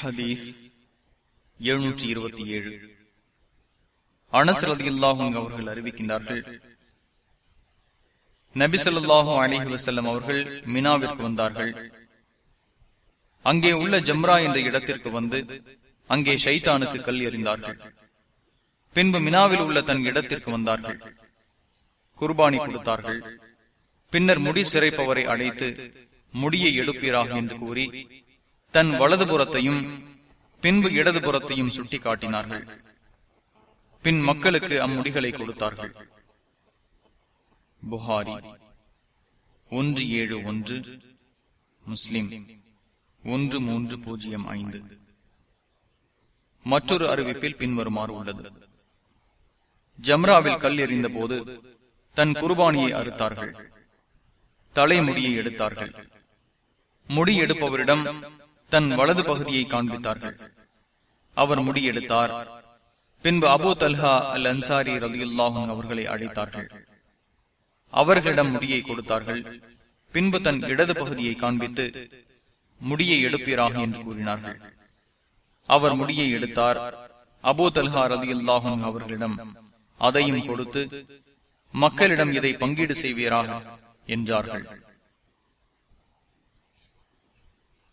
ஹதீஸ் எழுநூற்றி இருபத்தி ஏழு. அனசரதி அல்லாஹும் அவர்கள் அறிவிக்கின்றார்கள் நபிசல்லாஹு அலிஹி வசல்லம் அவர்கள் மினாவிற்கு வந்தார்கள். அங்கே உள்ள ஜம்ரா என்ற இடத்திற்கு வந்து அங்கே ஷைத்தானுக்கு கல் எறிந்தார்கள். பின்பு மினாவில் உள்ள தன் இடத்திற்கு வந்தார்கள். குர்பானி கொடுத்தார்கள். பின்னர் முடி சிறைப்பவரை அழைத்து முடியை எடுப்பீராக என்று கூறி தன் வலதுபுறத்தையும் பின்பு இடதுபுறத்தையும் சுட்டி காட்டினார்கள் பின் மக்களுக்கு அம்முடிகளை கொடுத்தார்கள். புகாரி ஒன்று ஏழு ஒன்று முஸ்லிம் ஒன்று மூன்று பூஜ்ஜியம் ஐந்து. மற்றொரு அறிவிப்பில் பின்வருமாறு உள்ளது. ஜம்ராவில் கல் எறிந்த போது தன் குர்பானியை அறுத்தார்கள். தலைமுடியை எடுத்தார்கள். முடி எடுப்பவரிடம் தன் வலது பகுதியை காண்பித்தார்கள். அவர் முடியெடுத்தார். பின்பு அபு தல்ஹா அல் அன்சாரி ரலியுல்லாஹும் அவர்களை அழைத்தார்கள். அவர்களிடம் முடியை கொடுத்தார்கள். பின்பு தன் இடது பகுதியை காண்பித்து முடியை எடுப்பீராக என்று கூறினார்கள். அவர் முடியை எடுத்தார். அபு தல்ஹா ரதியுல்லாஹும் அவர்களிடம் அதையும் கொடுத்து மக்களிடம் இதை பங்கீடு செய்வீராக என்றார்கள்.